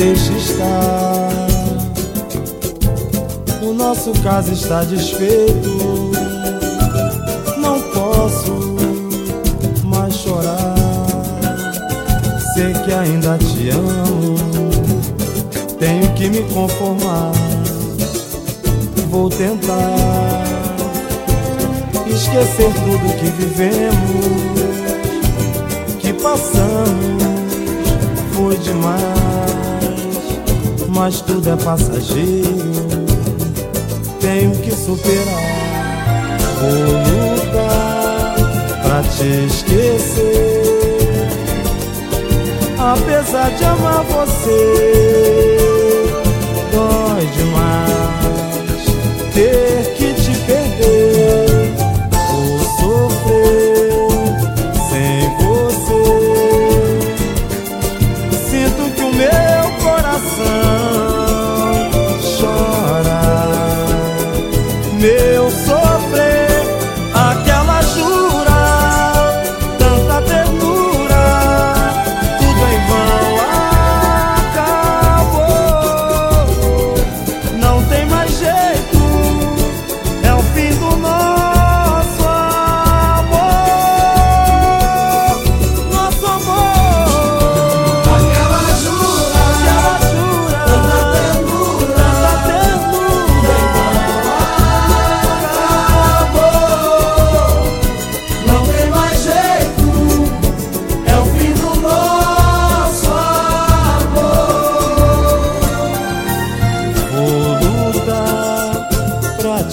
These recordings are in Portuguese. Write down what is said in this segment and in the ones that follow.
deixe estar. O nosso caso está desfeito. Não posso mais chorar. Sei que ainda te amo. Tenho que me conformar. Vou tentar esquecer tudo que vivemos, que passamos. Foi demais mas tudo é passageiro. Tenho que superar, vou lutar pra te esquecer. Apesar de amar você.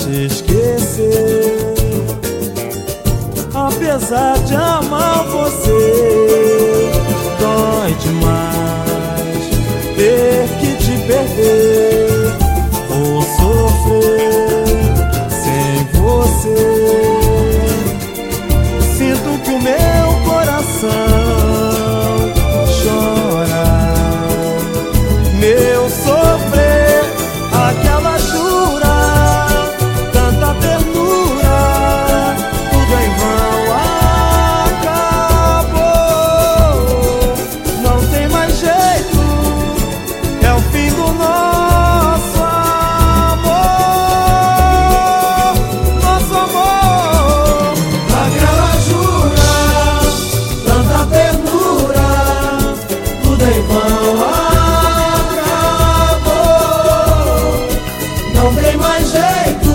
te esquecer. Apesar de amar você, dói demais. tem mais jeito.